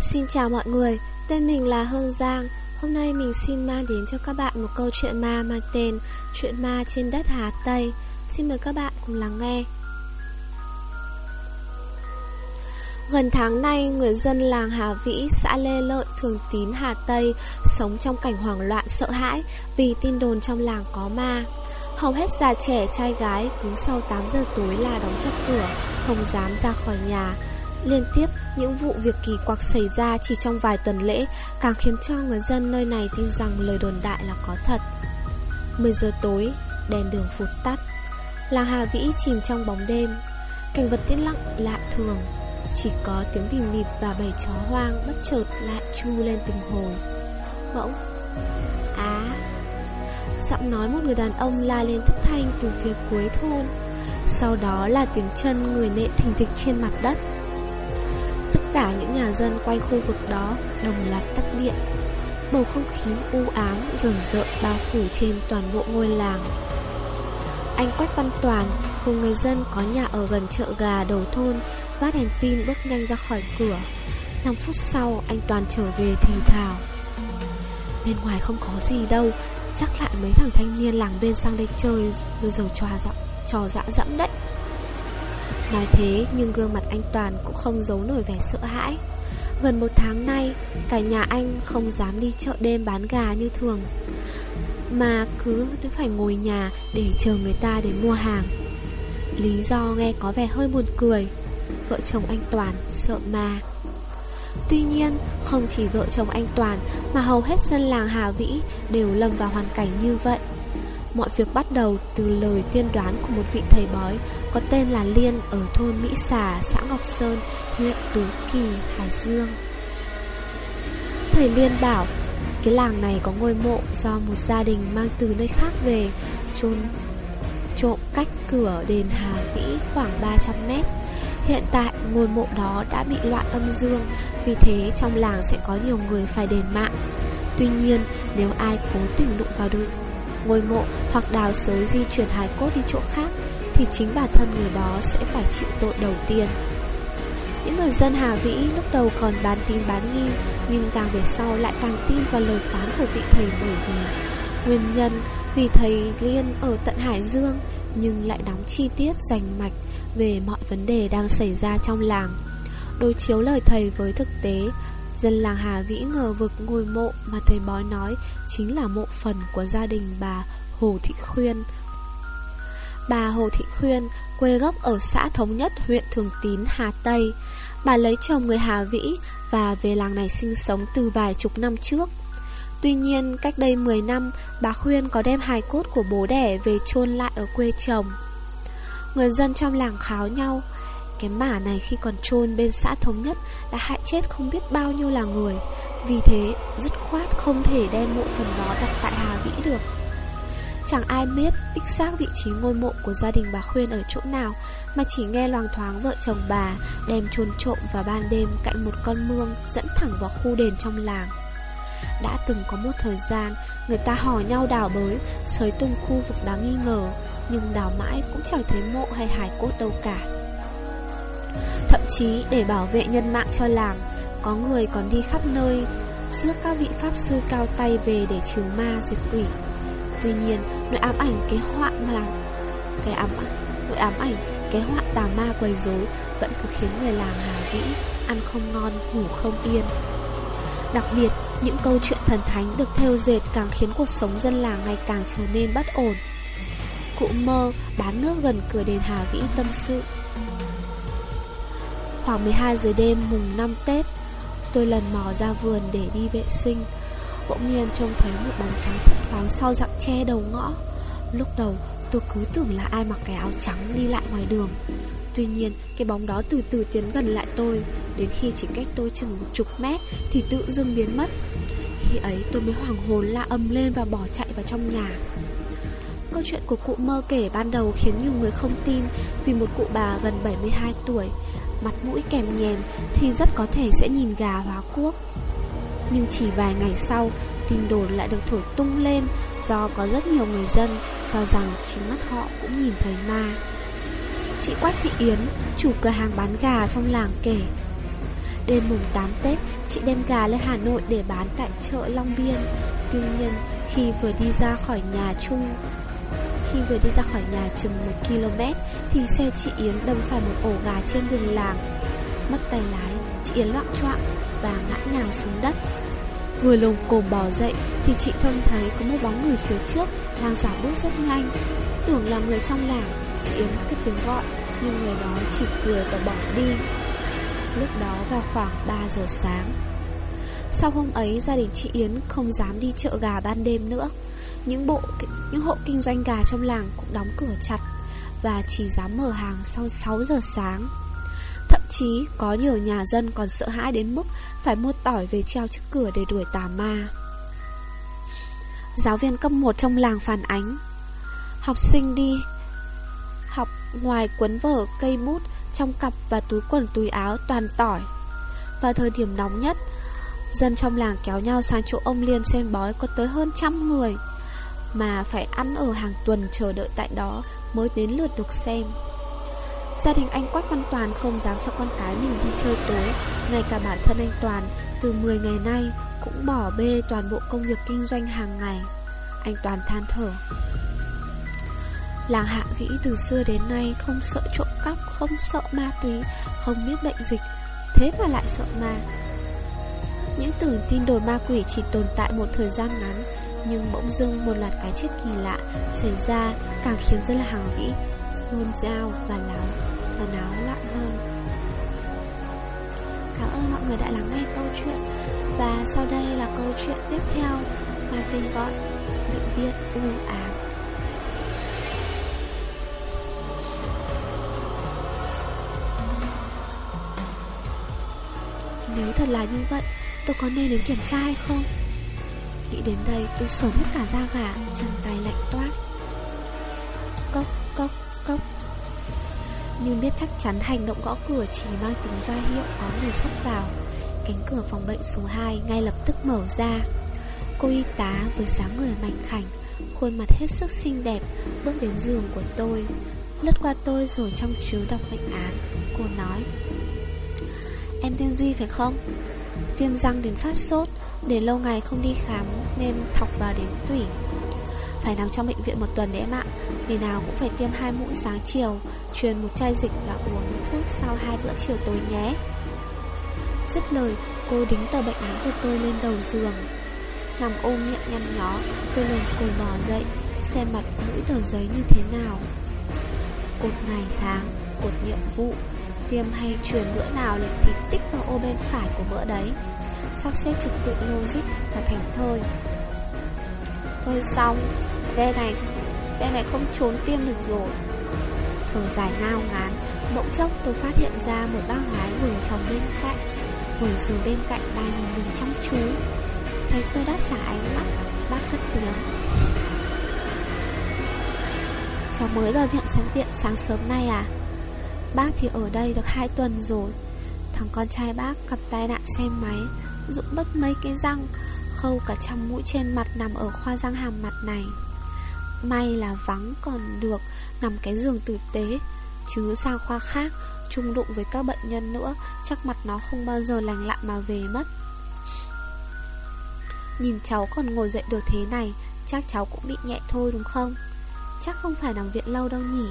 Xin chào mọi người, tên mình là Hương Giang. Hôm nay mình xin mang đến cho các bạn một câu chuyện ma mang tên Chuyện ma trên đất Hà Tây. Xin mời các bạn cùng lắng nghe. Gần tháng nay, người dân làng Hà Vĩ, xã Lê Lợi, Thường Tín, Hà Tây sống trong cảnh hoảng loạn sợ hãi vì tin đồn trong làng có ma. Hầu hết già trẻ, trai gái cứ sau 8 giờ tối là đóng chặt cửa, không dám ra khỏi nhà. Liên tiếp, những vụ việc kỳ quặc xảy ra chỉ trong vài tuần lễ càng khiến cho người dân nơi này tin rằng lời đồn đại là có thật. 10 giờ tối, đèn đường phụt tắt. Làng Hà Vĩ chìm trong bóng đêm. Cảnh vật tĩnh lặng lạ thường. Chỉ có tiếng bìm bịp và bầy chó hoang bất chợt lại chu lên từng hồi. Bỗng, á, giọng nói một người đàn ông la lên thất thanh từ phía cuối thôn. Sau đó là tiếng chân người nện thình thịch trên mặt đất dân quanh khu vực đó đồng loạt tắt điện. Bầu không khí u ám, rờn rợn bao phủ trên toàn bộ ngôi làng. Anh Quách Văn Toàn cùng người dân có nhà ở gần chợ gà đầu thôn vác đèn pin bước nhanh ra khỏi cửa. 5 phút sau anh Toàn trở về thì thào. Bên ngoài không có gì đâu, chắc lại mấy thằng thanh niên làng bên sang đây chơi rồi giờ trò dọa, trò dọa dẫm đấy. Nói thế nhưng gương mặt anh Toàn cũng không giấu nổi vẻ sợ hãi Gần một tháng nay Cả nhà anh không dám đi chợ đêm bán gà như thường Mà cứ phải ngồi nhà để chờ người ta đến mua hàng Lý do nghe có vẻ hơi buồn cười Vợ chồng anh Toàn sợ ma Tuy nhiên, không chỉ vợ chồng anh Toàn mà hầu hết dân làng Hà Vĩ đều lâm vào hoàn cảnh như vậy. Mọi việc bắt đầu từ lời tiên đoán của một vị thầy bói có tên là Liên ở thôn Mỹ Xà, xã Ngọc Sơn, huyện Tú Kỳ, Hải Dương. Thầy Liên bảo, cái làng này có ngôi mộ do một gia đình mang từ nơi khác về, chôn trộm cách cửa đền Hà Vĩ khoảng 300 mét. Hiện tại ngôi mộ đó đã bị loại âm dương, vì thế trong làng sẽ có nhiều người phải đền mạng. Tuy nhiên, nếu ai cố tình đụng vào đôi ngôi mộ hoặc đào xới di chuyển hài cốt đi chỗ khác thì chính bản thân người đó sẽ phải chịu tội đầu tiên. Những người dân Hà Vĩ lúc đầu còn bán tin bán nghi nhưng càng về sau lại càng tin vào lời phán của vị thầy bởi vì nguyên nhân vì thầy Liên ở tận Hải Dương nhưng lại đóng chi tiết rành mạch về mọi vấn đề đang xảy ra trong làng. Đối chiếu lời thầy với thực tế, Dân làng Hà Vĩ ngờ vực ngôi mộ mà thầy bói nói chính là mộ phần của gia đình bà Hồ Thị Khuyên. Bà Hồ Thị Khuyên, quê gốc ở xã Thống Nhất, huyện Thường Tín, Hà Tây. Bà lấy chồng người Hà Vĩ và về làng này sinh sống từ vài chục năm trước. Tuy nhiên, cách đây 10 năm, bà Khuyên có đem hài cốt của bố đẻ về chôn lại ở quê chồng. Người dân trong làng kháo nhau, cái mả này khi còn chôn bên xã Thống Nhất đã hại chết không biết bao nhiêu là người Vì thế dứt khoát không thể đem mộ phần đó đặt tại Hà Vĩ được Chẳng ai biết đích xác vị trí ngôi mộ của gia đình bà Khuyên ở chỗ nào Mà chỉ nghe loàng thoáng vợ chồng bà đem chôn trộm vào ban đêm cạnh một con mương dẫn thẳng vào khu đền trong làng. Đã từng có một thời gian người ta hò nhau đào bới, sới tung khu vực đáng nghi ngờ Nhưng đào mãi cũng chẳng thấy mộ hay hài cốt đâu cả. Thậm chí để bảo vệ nhân mạng cho làng Có người còn đi khắp nơi Rước các vị pháp sư cao tay về để trừ ma diệt quỷ. Tuy nhiên nỗi ám ảnh cái họa là Cái ám nỗi ám ảnh cái họa tà ma quấy rối Vẫn cứ khiến người làng Hà Vĩ Ăn không ngon, ngủ không yên. Đặc biệt, những câu chuyện thần thánh được theo dệt càng khiến cuộc sống dân làng ngày càng trở nên bất ổn. Cụ mơ bán nước gần cửa đền Hà Vĩ tâm sự. Khoảng 12 giờ đêm mùng 5 Tết, Tôi lần mò ra vườn để đi vệ sinh. Bỗng nhiên trông thấy một bóng trắng thấp thoáng sau dạng tre đầu ngõ. Lúc đầu, tôi cứ tưởng là ai mặc cái áo trắng đi lại ngoài đường. Tuy nhiên, cái bóng đó từ từ tiến gần lại tôi. Đến khi chỉ cách tôi chừng một chục mét Thì tự dưng biến mất. Khi ấy, tôi mới hoảng hồn la âm lên và bỏ chạy vào trong nhà. Câu chuyện của cụ mơ kể ban đầu khiến nhiều người không tin Vì một cụ bà gần 72 tuổi, mặt mũi kèm nhèm thì rất có thể sẽ nhìn gà hóa cuốc. Nhưng chỉ vài ngày sau, tin đồn lại được thổi tung lên do có rất nhiều người dân cho rằng chính mắt họ cũng nhìn thấy ma. Chị Quách Thị Yến, chủ cửa hàng bán gà trong làng kể. Đêm mùng 8 Tết, chị đem gà lên Hà Nội để bán tại chợ Long Biên. Tuy nhiên, khi vừa đi ra khỏi nhà chung khi vừa đi ra khỏi nhà chừng 1 km thì xe chị Yến đâm phải một ổ gà trên đường làng. Mất tay lái, chị Yến loạn choạng và ngã nhào xuống đất. Vừa lồng cồm bò dậy thì chị Thông thấy có một bóng người phía trước đang giả bước rất nhanh. Tưởng là người trong làng, chị Yến cất tiếng gọi nhưng người đó chỉ cười và bỏ đi. Lúc đó vào khoảng 3 giờ sáng. Sau hôm ấy, gia đình chị Yến không dám đi chợ gà ban đêm nữa. Những bộ những hộ kinh doanh gà trong làng cũng đóng cửa chặt và chỉ dám mở hàng sau 6 giờ sáng. Chí có nhiều nhà dân còn sợ hãi đến mức phải mua tỏi về treo trước cửa để đuổi tà ma. Giáo viên cấp 1 trong làng phản ánh Học sinh đi học ngoài cuốn vở cây bút trong cặp và túi quần túi áo toàn tỏi. Vào thời điểm nóng nhất, dân trong làng kéo nhau sang chỗ ông Liên xem bói có tới hơn trăm người mà phải ăn ở hàng tuần chờ đợi tại đó mới đến lượt được xem. Gia đình anh Quách Văn Toàn không dám cho con cái mình đi chơi tối, ngay cả bản thân anh Toàn từ 10 ngày nay cũng bỏ bê toàn bộ công việc kinh doanh hàng ngày. Anh Toàn than thở. Làng Hạ Vĩ từ xưa đến nay không sợ trộm cắp, không sợ ma túy, không biết bệnh dịch, thế mà lại sợ ma. Những tưởng tin đồn ma quỷ chỉ tồn tại một thời gian ngắn, nhưng bỗng dưng một loạt cái chết kỳ lạ xảy ra càng khiến dân hàng vĩ nôn dao và láo và náo loạn hơn. Cảm ơn mọi người đã lắng nghe câu chuyện và sau đây là câu chuyện tiếp theo mang tên gọi Bệnh viện u ám. Nếu thật là như vậy, tôi có nên đến kiểm tra hay không? Nghĩ đến đây tôi sớm hết cả da gà Chân tay lạnh toát cốc Nhưng biết chắc chắn hành động gõ cửa Chỉ mang tính ra hiệu có người sắp vào. Cánh cửa phòng bệnh số 2 Ngay lập tức mở ra. Cô y tá với dáng người mảnh khảnh, Khuôn mặt hết sức xinh đẹp, Bước đến giường của tôi. Lướt qua tôi rồi trong chiếu đọc bệnh án, Cô nói, Em tên Duy phải không? Viêm răng đến phát sốt, Để lâu ngày không đi khám Nên thọc vào đến tủy. Phải nằm trong bệnh viện một tuần đấy em ạ. Ngày nào cũng phải tiêm hai mũi sáng chiều, Truyền một chai dịch và uống thuốc Sau hai bữa chiều tối nhé. Dứt lời, Cô đính tờ bệnh án của tôi lên đầu giường. Nằm ôm miệng nhăn nhó, Tôi lần cô bò dậy, Xem mặt mũi tờ giấy như thế nào. Cột ngày tháng, Cột nhiệm vụ, Tiêm hay truyền bữa nào lịch thì tích vào ô bên phải của bữa đấy. Sắp xếp trật tự logic và thành thơi. Thôi xong. Ve này Ve này không trốn tiêm được rồi. Thở dài ngao ngán, Bỗng chốc tôi phát hiện ra một bác gái ngồi ở phòng bên cạnh, Ngồi giường bên cạnh đang nhìn mình chăm chú. Thấy tôi đáp trả ánh mắt, Bác cất tiếng. Cháu mới vào viện sáng viện sáng sớm nay à? Bác thì ở đây được 2 tuần rồi. Thằng con trai bác gặp tai nạn xe máy, rụng mất mấy cái răng. Khâu cả trăm mũi trên mặt nằm ở khoa răng hàm mặt này. May là vắng còn được Nằm cái giường tử tế, Chứ sang khoa khác, chung đụng với các bệnh nhân nữa, Chắc mặt nó không bao giờ lành lặn mà về mất. Nhìn cháu còn ngồi dậy được thế này, Chắc cháu cũng bị nhẹ thôi đúng không? Chắc không phải nằm viện lâu đâu nhỉ?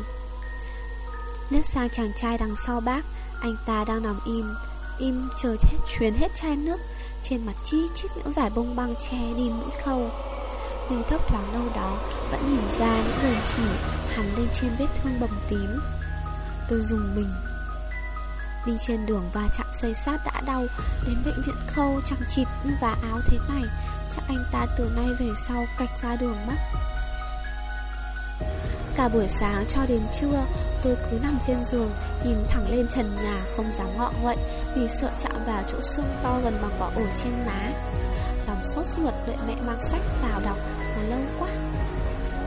Liếc sang chàng trai đằng sau bác, Anh ta đang nằm im. Im, chờ hết chuyến hết chai nước Trên mặt chi chít những giải bông băng che đi mũi khâu. Nhưng thấp thoáng đâu đó, Vẫn nhìn ra những đường chỉ hằn lên trên vết thương bầm tím. Tôi dùng mình. Đi trên đường va chạm xây sát đã đau, Đến bệnh viện khâu chẳng chịt như vá áo thế này. Chắc anh ta từ nay về sau cạch ra đường mất. Cả buổi sáng cho đến trưa, Tôi cứ nằm trên giường, Nhìn thẳng lên trần nhà, không dám ngọ nguậy Vì sợ chạm vào chỗ xương to gần bằng bỏ ổi trên má. Lòng sốt ruột đợi mẹ mang sách vào đọc Mà lâu quá.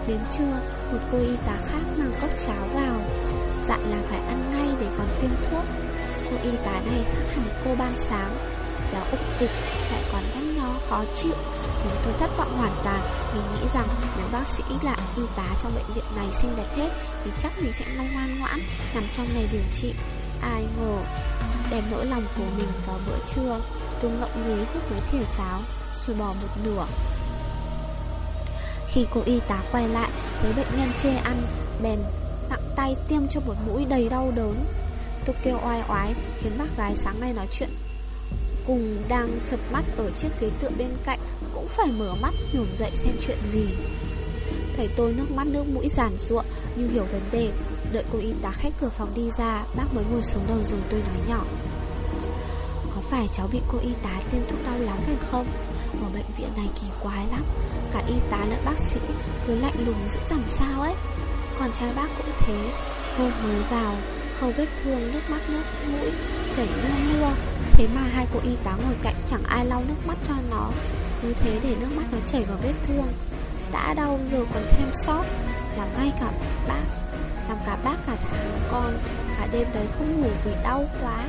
Đến trưa, Một cô y tá khác mang cốc cháo vào. Dặn là phải ăn ngay để còn tiêm thuốc. Cô y tá này khác hẳn cô ban sáng. Béo ục tịch Lại còn nhăn nhó khó chịu. Khiến tôi thất vọng hoàn toàn Mình nghĩ rằng nếu bác sĩ là y tá trong bệnh viện này xinh đẹp hết, Thì chắc mình sẽ ngoan ngoãn Nằm trong này điều trị. Ai ngờ Đem nỗi lòng của mình vào bữa trưa, Tôi ngậm ngùi hút mấy thìa cháo, Rồi bỏ một nửa. Khi cô y tá quay lại, Thấy bệnh nhân chê ăn, Bèn nặng tay tiêm cho một mũi đầy đau đớn. Tôi kêu oai oái, Khiến bác gái sáng nay nói chuyện. Cùng đang chập mắt ở chiếc ghế tựa bên cạnh, Cũng phải mở mắt nhổm dậy xem chuyện gì. Thấy tôi nước mắt nước mũi giản ruộng Như hiểu vấn đề, Đợi cô y tá khách cửa phòng đi ra, Bác mới ngồi xuống đầu giường tôi nói nhỏ. Có phải cháu bị cô y tá tiêm thuốc đau lắm phải không? Ở bệnh viện này kỳ quái lắm, Cả y tá lẫn bác sĩ Cứ lạnh lùng dữ dằn sao ấy. Còn trai bác cũng thế, Hôm mới vào, Khâu vết thương, nước mắt, nước mũi Chảy như mưa Thế mà hai cô y tá ngồi cạnh chẳng ai lau nước mắt cho nó. Cứ thế để nước mắt nó chảy vào vết thương. Đã đau rồi còn thêm sót. Làm ngay cả bác, Làm cả bác cả thằng con, Cả đêm đấy không ngủ vì đau quá.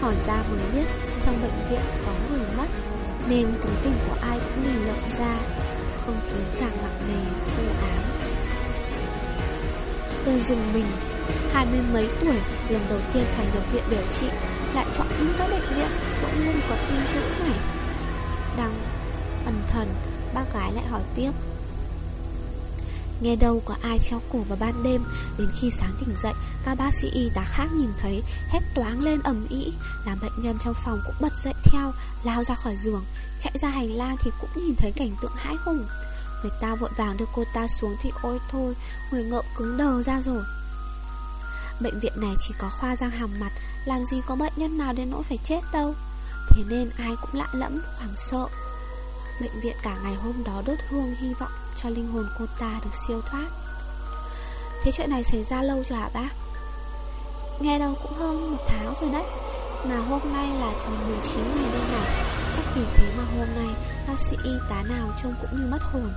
Hỏi ra mới biết Trong bệnh viện có người mất, Nên tính tình của ai cũng lì lợm ra, Không khí càng nặng nề u ám Tôi dùng mình, Hai mươi mấy tuổi, lần đầu tiên phải nhập viện điều trị. Lại chọn những cái bệnh viện Bỗng dưng có tin dữ này. Đang ẩn thần, Bác gái lại hỏi tiếp. Nghe đâu có ai treo cổ vào ban đêm, Đến khi sáng tỉnh dậy, Các bác sĩ y tá khác nhìn thấy, Hét toáng lên ầm ĩ, Làm bệnh nhân trong phòng cũng bật dậy theo, Lao ra khỏi giường, Chạy ra hành lang thì cũng nhìn thấy cảnh tượng hãi hùng. Người ta vội vàng đưa cô ta xuống Thì ôi thôi, Người ngợm cứng đờ ra rồi. Bệnh viện này chỉ có khoa răng hàm mặt Làm gì có bệnh nhân nào đến nỗi phải chết đâu. Thế nên ai cũng lạ lẫm, hoảng sợ. Bệnh viện cả ngày hôm đó đốt hương hy vọng cho linh hồn cô ta được siêu thoát. Thế chuyện này xảy ra lâu chưa hả bác? Nghe đâu cũng hơn một tháng rồi đấy. Mà hôm nay là tròn 19 ngày đây này. Chắc vì thế mà hôm nay bác sĩ y tá nào trông cũng như mất hồn.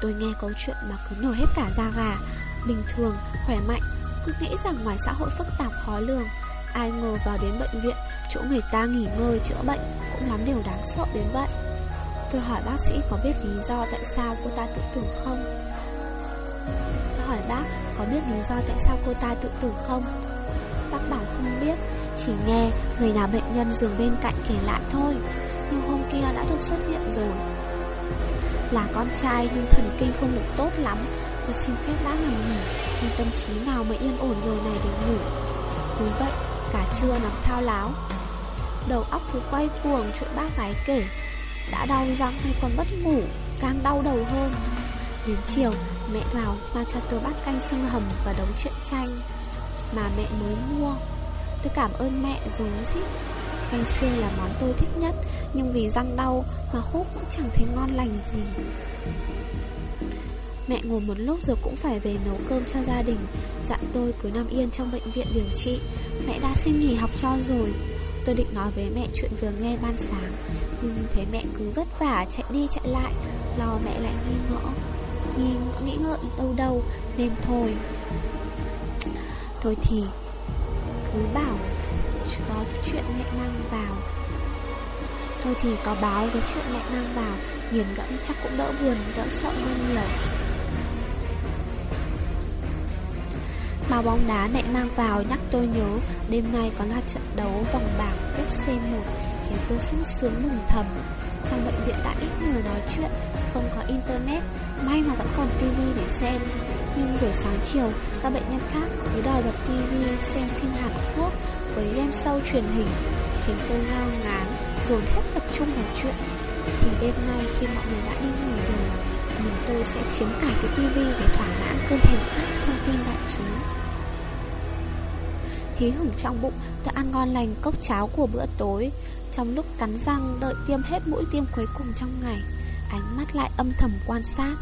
Tôi nghe câu chuyện mà cứ nổi hết cả da gà. Bình thường, khỏe mạnh. Cứ nghĩ rằng ngoài xã hội phức tạp khó lường Ai ngờ vào đến bệnh viện Chỗ người ta nghỉ ngơi chữa bệnh Cũng lắm điều đáng sợ đến vậy. Tôi hỏi bác sĩ có biết lý do tại sao cô ta tự tử không? Tôi hỏi bác có biết lý do tại sao cô ta tự tử không? Bác bảo không biết Chỉ nghe người nào bệnh nhân giường bên cạnh kể lại thôi. Nhưng hôm kia đã được xuất viện rồi. Là con trai nhưng thần kinh không được tốt lắm Tôi xin phép bác nằm nghỉ Nhưng tâm trí nào mới yên ổn rồi này để ngủ. Cứ vậy, cả trưa nằm thao láo. Đầu óc cứ quay cuồng chuyện bác gái kể. Đã đau răng hay còn mất ngủ, Càng đau đầu hơn. Đến chiều, mẹ vào mang cho tôi bát canh xương hầm và đống chuyện tranh Mà mẹ mới mua. Tôi cảm ơn mẹ rồi dít Canh xương là món tôi thích nhất, Nhưng vì răng đau mà hút cũng chẳng thấy ngon lành gì. Mẹ ngồi một lúc rồi cũng phải về nấu cơm cho gia đình. Dặn tôi cứ nằm yên trong bệnh viện điều trị. Mẹ đã xin nghỉ học cho rồi. Tôi định nói với mẹ chuyện vừa nghe ban sáng. Nhưng thấy mẹ cứ vất vả chạy đi chạy lại, Lo mẹ lại nghi ngỡ Nghi ngỡ nghĩ ngợi đâu đâu, Nên thôi. Thôi thì, Cứ bảo Có chuyện mẹ mang vào. Thôi thì có báo với chuyện mẹ mang vào, Nghiền ngẫm chắc cũng đỡ buồn, Đỡ sợ hơn nhiều. Báo bóng đá mẹ mang vào nhắc tôi nhớ. Đêm nay có loạt trận đấu vòng bảng cúp C1 Khiến tôi sung sướng mừng thầm. Trong bệnh viện đã ít người nói chuyện, Không có internet, May mà vẫn còn tivi để xem. Nhưng buổi sáng chiều, Các bệnh nhân khác cứ đòi bật tivi xem phim Hàn Quốc Với game show truyền hình, Khiến tôi ngao ngán, Dồn hết tập trung vào chuyện. Thì đêm nay khi mọi người đã đi ngủ rồi, Mình tôi sẽ chiếm cả cái tivi để thỏa mãn cơn thèm khát thông tin đại chúng. Hí hửng trong bụng Tôi ăn ngon lành cốc cháo của bữa tối. Trong lúc cắn răng, đợi tiêm hết mũi tiêm cuối cùng trong ngày, Ánh mắt lại âm thầm quan sát.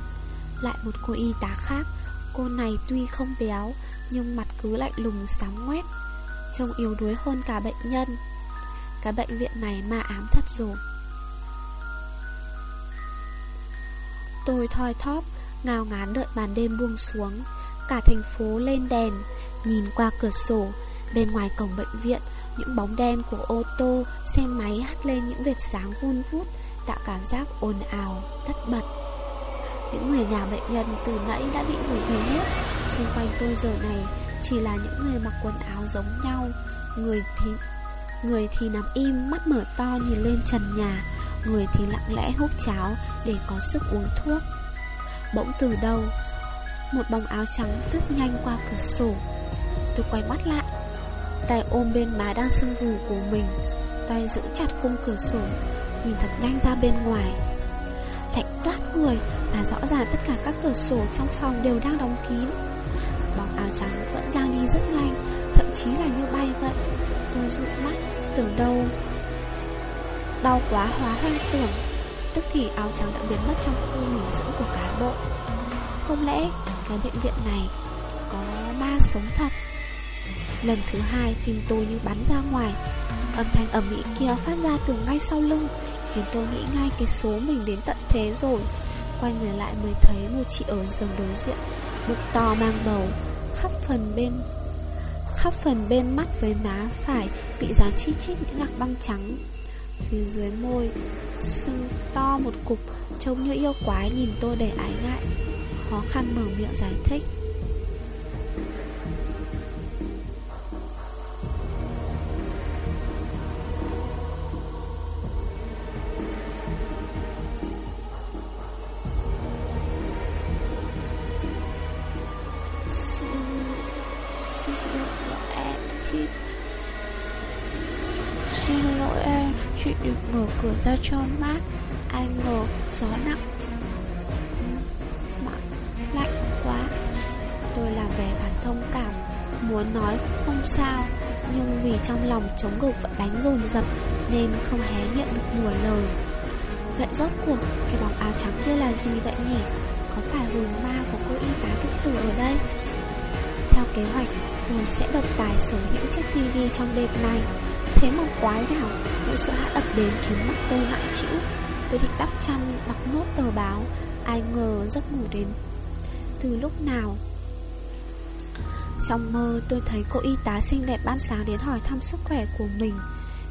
Lại một cô y tá khác, Cô này tuy không béo, Nhưng mặt cứ lạnh lùng sáng ngoét, Trông yếu đuối hơn cả bệnh nhân. Cái bệnh viện này ma ám thật rồi. Tôi thoi thóp, Ngao ngán đợi màn đêm buông xuống. Cả thành phố lên đèn, Nhìn qua cửa sổ Bên ngoài cổng bệnh viện, những bóng đen của ô tô, xe máy hắt lên những vệt sáng vun vút, tạo cảm giác ồn ào, tất bật. Những người nhà bệnh nhân từ nãy đã bị người về hết, xung quanh tôi giờ này Chỉ là những người mặc quần áo giống nhau. Người thì Người thì nằm im mắt mở to nhìn lên trần nhà. Người thì lặng lẽ hút cháo Để có sức uống thuốc. Bỗng từ đâu Một bóng áo trắng lướt nhanh qua cửa sổ. Tôi quay mắt lại Tay ôm bên má đang sưng vù của mình. Tay giữ chặt khung cửa sổ, Nhìn thật nhanh ra bên ngoài. Thạnh toát người Mà rõ ràng tất cả các cửa sổ trong phòng đều đang đóng kín. Bóng áo trắng vẫn đang đi rất nhanh, Thậm chí là như bay vậy. Tôi rụt mắt, Tưởng đâu Đau quá hóa hoang tưởng. Tức thì áo trắng đã biến mất trong khu nghỉ dưỡng của cán bộ. Không lẽ cái bệnh viện này Có ma sống thật? Lần thứ hai tim tôi như bắn ra ngoài. Âm thanh ẩm mỹ kia phát ra từ ngay sau lưng, Khiến tôi nghĩ ngay cái số mình đến tận thế rồi. Quay người lại mới thấy một chị ở giường đối diện, Bụng to mang bầu, Khắp phần bên, Khắp phần bên mắt với má phải Bị dán chi chít những ngạc băng trắng. Phía dưới môi Sưng to một cục, Trông như yêu quái nhìn tôi để ái ngại, Khó khăn mở miệng giải thích. Thông cảm, Muốn nói không sao, Nhưng vì trong lòng chống ngực vẫn đánh dồn dập Nên không hé miệng được nửa lời. Vậy rốt cuộc, Cái bóng áo trắng kia là gì vậy nhỉ? Có phải hồn ma của cô y tá tự tử ở đây? Theo kế hoạch, tôi sẽ độc tài sở hữu chiếc tivi trong đêm nay. Thế mà quái nào Nỗi sợ hãi ập đến khiến mắt tôi hại chịu Tôi định đắp chăn, đọc nốt tờ báo, Ai ngờ giấc ngủ đến. Từ lúc nào trong mơ tôi thấy cô y tá xinh đẹp ban sáng đến hỏi thăm sức khỏe của mình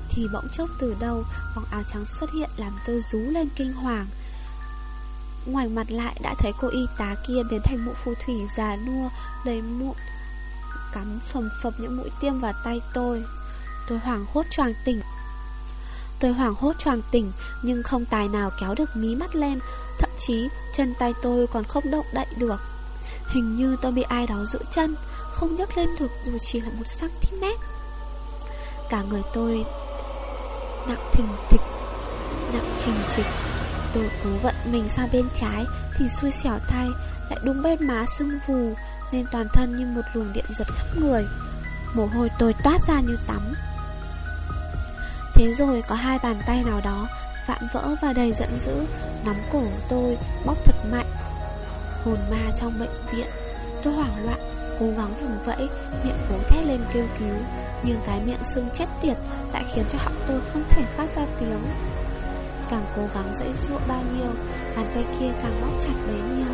Thì bỗng chốc từ đâu Bóng áo trắng xuất hiện làm tôi rú lên kinh hoàng Ngoài mặt lại đã thấy cô y tá kia biến thành mụ phù thủy già nua đầy mụn cắm phầm phập những mũi tiêm vào tay tôi. Tôi hoảng hốt choàng tỉnh. Tôi hoảng hốt choàng tỉnh nhưng không tài nào kéo được mí mắt lên, thậm chí chân tay tôi còn không động đậy được. Hình như tôi bị ai đó giữ chân, không nhấc lên được dù chỉ là một cm. Cả người tôi nặng thình thịch, nặng trình trịch. Tôi cố vận mình sang bên trái thì xui xẻo thay lại đúng bên má sưng vù, nên toàn thân như một luồng điện giật khắp người. Mồ hôi tôi toát ra như tắm. Thế rồi có hai bàn tay nào đó vạm vỡ và đầy giận dữ nắm cổ tôi bóp thật mạnh. Hồn ma trong bệnh viện, tôi hoảng loạn, cố gắng vùng vẫy, miệng cố thét lên kêu cứu, nhưng cái miệng sưng chết tiệt lại khiến cho họng tôi không thể phát ra tiếng. Càng cố gắng dãy dụa bao nhiêu, bàn tay kia càng bóp chặt bấy nhiêu.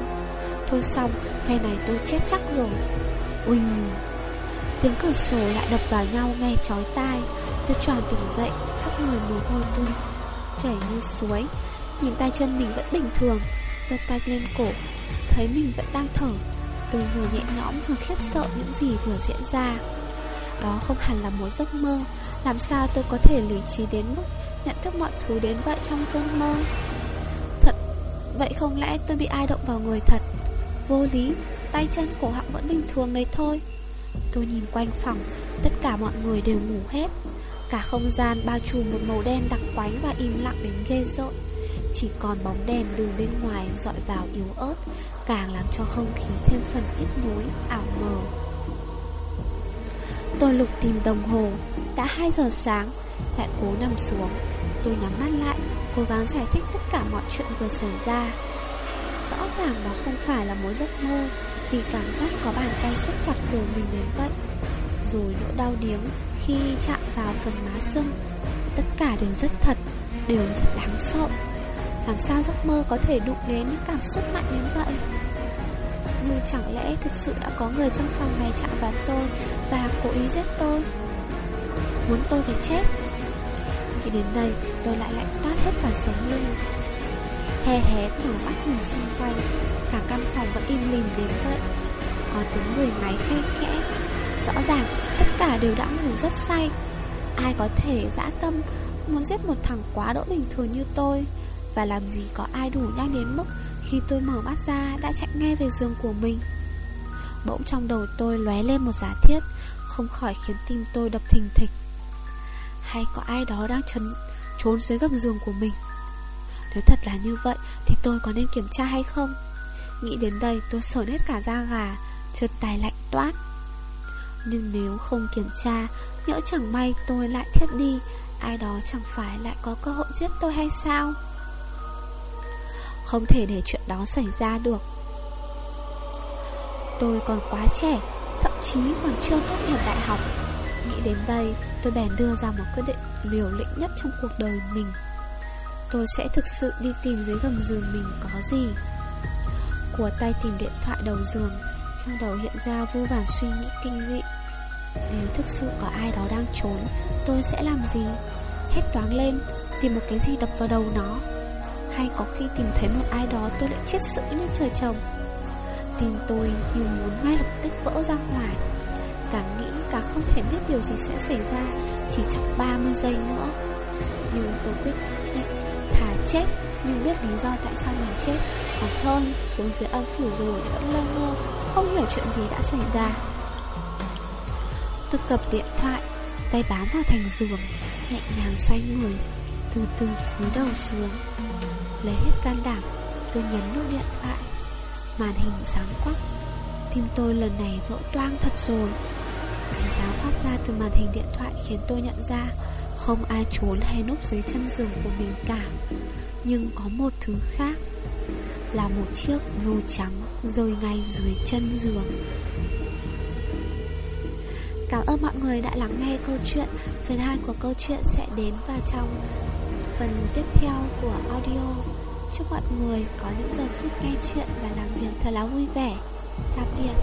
Thôi xong, phe này tôi chết chắc rồi. Uỳnh! Tiếng cửa sổ lại đập vào nhau nghe chói tai. Tôi tròn tỉnh dậy Khắp người mồ hôi tuôn Chảy như suối. Nhìn tay chân mình vẫn bình thường đặt tay lên cổ Thấy mình vẫn đang thở. Tôi vừa nhẹ nhõm vừa khiếp sợ những gì vừa diễn ra. Đó không hẳn là một giấc mơ. Làm sao tôi có thể lý trí đến mức Nhận thức mọi thứ đến vậy trong cơn mơ? Thật Vậy không lẽ tôi bị ai động vào người thật? Vô lý, tay chân cổ họng vẫn bình thường đấy thôi. Tôi nhìn quanh phòng, tất cả mọi người đều ngủ hết. Cả không gian bao trùm một màu đen đặc quánh và im lặng đến ghê rợn. Chỉ còn bóng đèn từ bên ngoài dọi vào yếu ớt Càng làm cho không khí thêm phần tiếc nuối, ảo mờ. Tôi lục tìm đồng hồ Đã 2 giờ sáng Lại cố nằm xuống. Tôi nhắm mắt lại Cố gắng giải thích tất cả mọi chuyện vừa xảy ra. Rõ ràng đó không phải là một giấc mơ Vì cảm giác có bàn tay siết chặt cổ mình đến vậy. Rồi nỗi đau điếng khi chạm vào phần má sưng Tất cả đều rất thật Đều rất đáng sợ. Làm sao giấc mơ có thể đụng đến những cảm xúc mạnh đến vậy? Như chẳng lẽ thực sự đã có người trong phòng này chạm vào tôi Và cố ý giết tôi? Muốn tôi phải chết? Khi đến đây, tôi lại lạnh toát hết cả sống lưng. Hé hé mở mắt nhìn xung quanh, Cả căn phòng vẫn im lìm đến vậy. Có tiếng người máy khe khẽ. Rõ ràng, tất cả đều đã ngủ rất say. Ai có thể dã tâm Muốn giết một thằng quá đỗi bình thường như tôi? Và làm gì có ai đủ nhanh đến mức Khi tôi mở mắt ra đã chạy nghe về giường của mình? Bỗng trong đầu tôi lóe lên một giả thiết, Không khỏi khiến tim tôi đập thình thịch. Hay có ai đó đang chấn trốn dưới gầm giường của mình? Nếu thật là như vậy Thì tôi có nên kiểm tra hay không? Nghĩ đến đây tôi sởn hết cả da gà Chân tay lạnh toát. Nhưng nếu không kiểm tra, Nhỡ chẳng may tôi lại thiếp đi, Ai đó chẳng phải lại có cơ hội giết tôi hay sao? Không thể để chuyện đó xảy ra được. Tôi còn quá trẻ, Thậm chí còn chưa tốt nghiệp đại học. Nghĩ đến đây, Tôi bèn đưa ra một quyết định liều lĩnh nhất trong cuộc đời mình. Tôi sẽ thực sự đi tìm dưới gầm giường mình có gì. Của tay tìm điện thoại đầu giường, Trong đầu hiện ra vô vàn suy nghĩ kinh dị. Nếu thực sự có ai đó đang trốn, Tôi sẽ làm gì? Hét toáng lên, Tìm một cái gì đập vào đầu nó. Hay có khi tìm thấy một ai đó tôi lại chết sững như trời trồng. Tim tôi như muốn ngay lập tức vỡ ra ngoài. Càng nghĩ càng không thể biết điều gì sẽ xảy ra, Chỉ trong 30 giây nữa. Nhưng tôi quyết định thả chết, Nhưng biết lý do tại sao mình chết. Còn hơn, xuống dưới âm phủ rồi vẫn lơ ngơ Không hiểu chuyện gì đã xảy ra. Tôi cầm điện thoại, Tay bám vào thành giường, Nhẹ nhàng xoay người, Từ từ cúi đầu xuống. Lấy hết can đảm, Tôi nhấn nút điện thoại. Màn hình sáng quắc. Tim tôi lần này vỡ toang thật rồi. Ánh sáng phát ra từ màn hình điện thoại khiến tôi nhận ra Không ai trốn hay núp dưới chân giường của mình cả. Nhưng có một thứ khác. Là một chiếc nô trắng rơi ngay dưới chân giường. Cảm ơn mọi người đã lắng nghe câu chuyện. Phần 2 của câu chuyện sẽ đến vào trong phần tiếp theo của audio Chúc mọi người có những giờ phút nghe chuyện và làm việc thật là vui vẻ. Tạm biệt.